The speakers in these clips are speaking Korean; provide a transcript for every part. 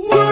Whoa!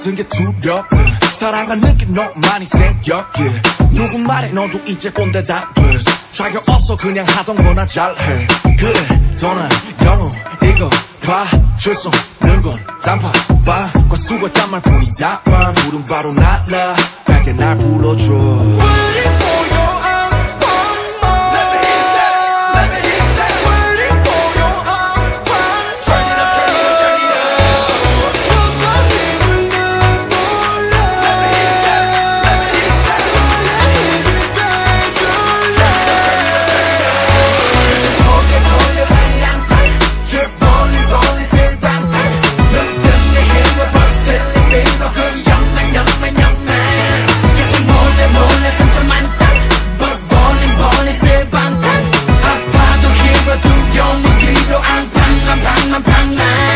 같은 게 두렵고 사랑하는 게 너만이 생겼길 누구 말해 너도 이제 꼰대 답을. 자격 없어 그냥 하던 거나 잘해. 그래 더는 영웅 이거 봐 실수 는건 짬밥과 수고 짠말 뿐이다만 부른 바로 날라 밝게 날 불러줘. bang bang bang